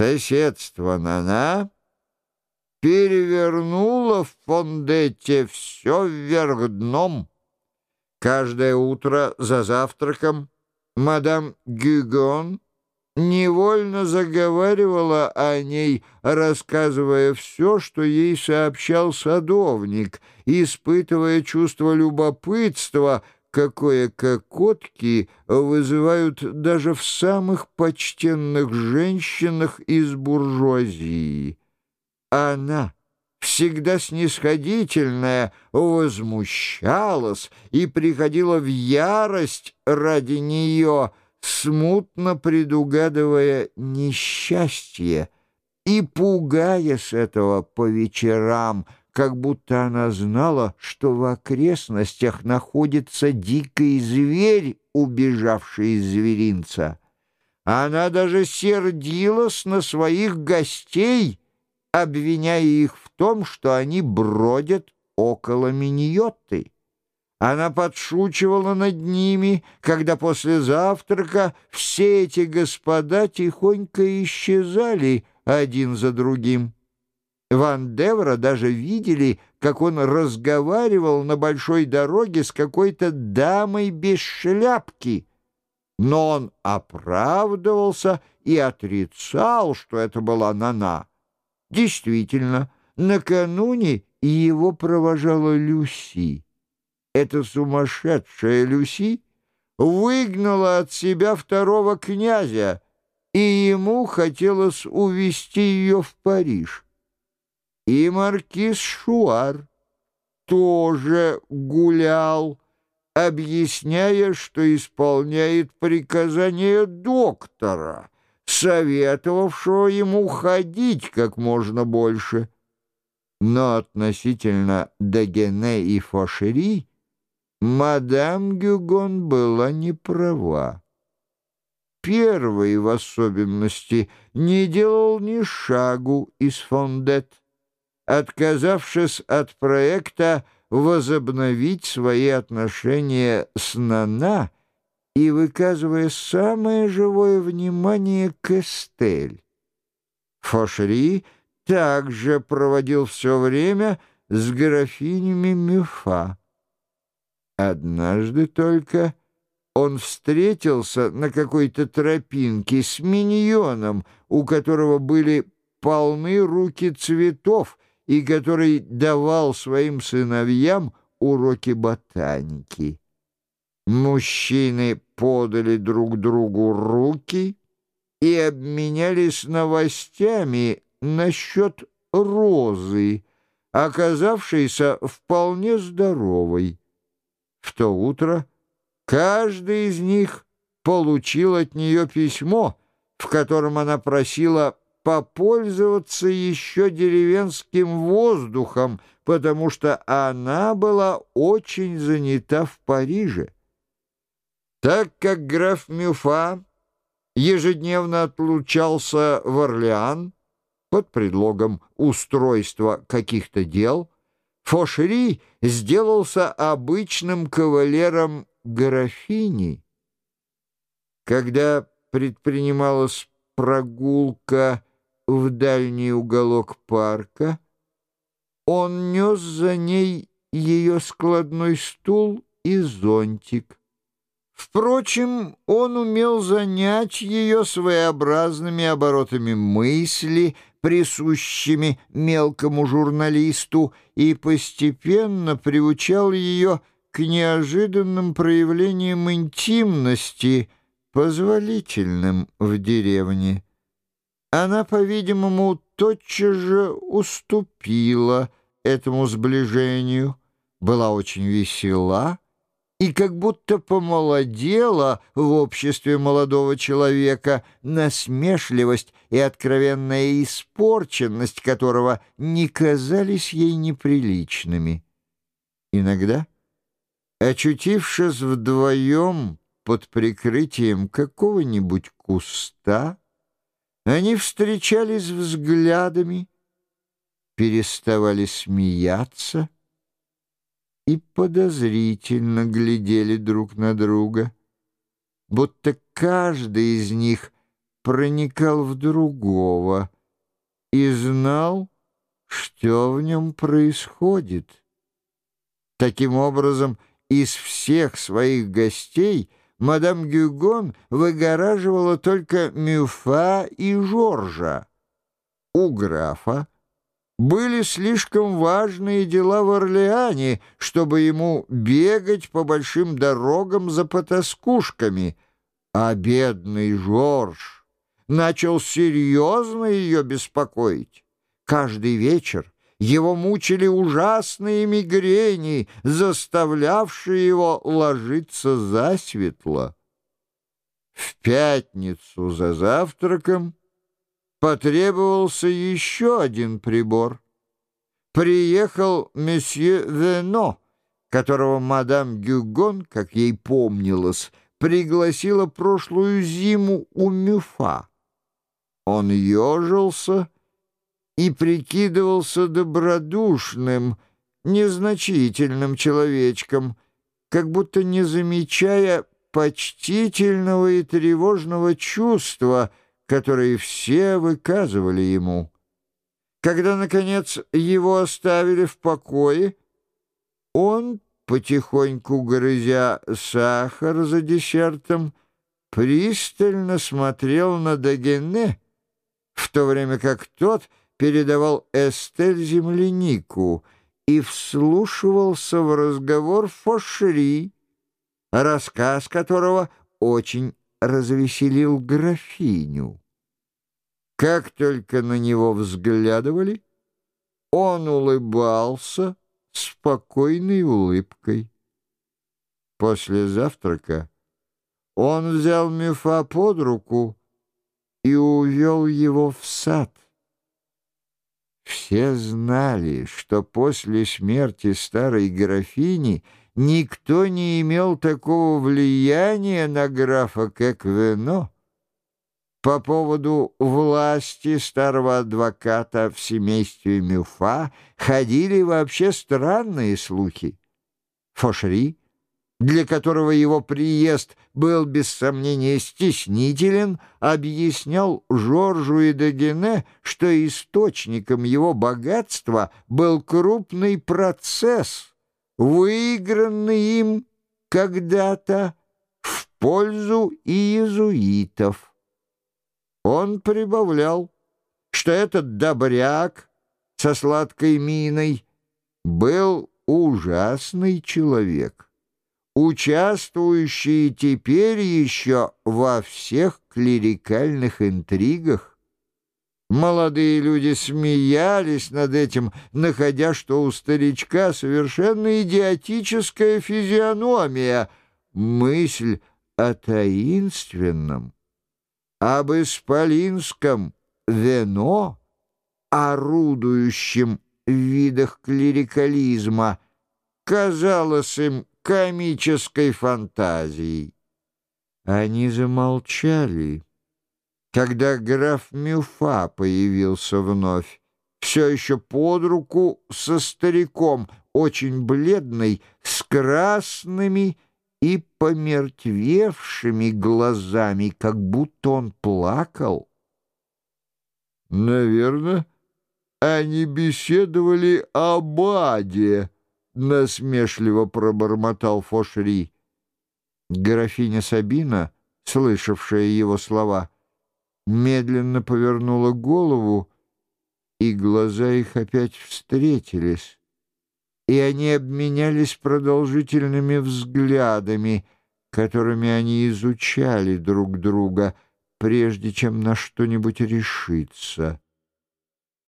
Соседство Нана перевернуло в Фондете все вверх дном. Каждое утро за завтраком мадам Гюгон невольно заговаривала о ней, рассказывая все, что ей сообщал садовник, испытывая чувство любопытства, какое кокотки вызывают даже в самых почтенных женщинах из буржуазии. Она, всегда снисходительная, возмущалась и приходила в ярость ради нее, смутно предугадывая несчастье и пугаясь этого по вечерам, как будто она знала, что в окрестностях находится дикий зверь, убежавший из зверинца. Она даже сердилась на своих гостей, обвиняя их в том, что они бродят около Миньотты. Она подшучивала над ними, когда после завтрака все эти господа тихонько исчезали один за другим. Ван Девра даже видели, как он разговаривал на большой дороге с какой-то дамой без шляпки. Но он оправдывался и отрицал, что это была Нана. Действительно, накануне его провожала Люси. Эта сумасшедшая Люси выгнала от себя второго князя, и ему хотелось увезти ее в Париж. И маркиз Шуар тоже гулял, объясняя, что исполняет приказание доктора — советовавшего ему ходить как можно больше. Но относительно Дагене и Фошери мадам Гюгон была не права. Первый в особенности не делал ни шагу из Фондет, отказавшись от проекта возобновить свои отношения с Нана и выказывая самое живое внимание к Эстель. Фошери также проводил все время с графинями Мюфа. Однажды только он встретился на какой-то тропинке с миньоном, у которого были полны руки цветов и который давал своим сыновьям уроки ботаники. Мужчины подали друг другу руки и обменялись новостями насчет розы, оказавшейся вполне здоровой. В то утро каждый из них получил от нее письмо, в котором она просила попользоваться еще деревенским воздухом, потому что она была очень занята в Париже. Так как граф Мюфа ежедневно отлучался в Орлеан под предлогом устройства каких-то дел, Фошери сделался обычным кавалером графини. Когда предпринималась прогулка в дальний уголок парка, он нес за ней ее складной стул и зонтик. Впрочем, он умел занять ее своеобразными оборотами мысли, присущими мелкому журналисту, и постепенно приучал ее к неожиданным проявлениям интимности, позволительным в деревне. Она, по-видимому, тотчас же уступила этому сближению, была очень весела, и как будто помолодела в обществе молодого человека, насмешливость и откровенная испорченность которого не казались ей неприличными. Иногда, очутившись вдвоем под прикрытием какого-нибудь куста, они встречались взглядами, переставали смеяться — и подозрительно глядели друг на друга, будто каждый из них проникал в другого и знал, что в нем происходит. Таким образом, из всех своих гостей мадам Гюгон выгораживала только Мюфа и Жоржа. У графа были слишком важные дела в Орлеане, чтобы ему бегать по большим дорогам за потаскушками, а бедный Жорж начал серьезно ее беспокоить. Каждый вечер его мучили ужасные мигрени, заставлявшие его ложиться засветло. В пятницу за завтраком потребовался еще один прибор. Приехал месье Вено, которого мадам Гюгон, как ей помнилось, пригласила прошлую зиму у Мюфа. Он ежился и прикидывался добродушным, незначительным человечком, как будто не замечая почтительного и тревожного чувства — которые все выказывали ему. Когда, наконец, его оставили в покое, он, потихоньку грызя сахар за десертом, пристально смотрел на Дагене, в то время как тот передавал Эстель землянику и вслушивался в разговор Фошери, рассказ которого очень развеселил графиню. Как только на него взглядывали, он улыбался спокойной улыбкой. После завтрака он взял Мюфа под руку и увел его в сад. Все знали, что после смерти старой графини — никто не имел такого влияния на графа, как Вено. По поводу власти старого адвоката в семействе Мюфа ходили вообще странные слухи. Фошри, для которого его приезд был без сомнения стеснителен, объяснял Жоржу и Дагене, что источником его богатства был крупный процесс — выигранный им когда-то в пользу иезуитов. Он прибавлял, что этот добряк со сладкой миной был ужасный человек, участвующий теперь еще во всех клерикальных интригах. Молодые люди смеялись над этим, находя, что у старичка совершенно идиотическая физиономия, мысль о таинственном, об исполинском вино, орудующем в видах клерикализма, казалось им комической фантазией. Они замолчали когда граф Мюфа появился вновь, все еще под руку со стариком, очень бледный, с красными и помертвевшими глазами, как будто он плакал. «Наверное, они беседовали о Баде», — насмешливо пробормотал Фошри. Графиня Сабина, слышавшая его слова, — медленно повернула голову, и глаза их опять встретились, и они обменялись продолжительными взглядами, которыми они изучали друг друга, прежде чем на что-нибудь решиться.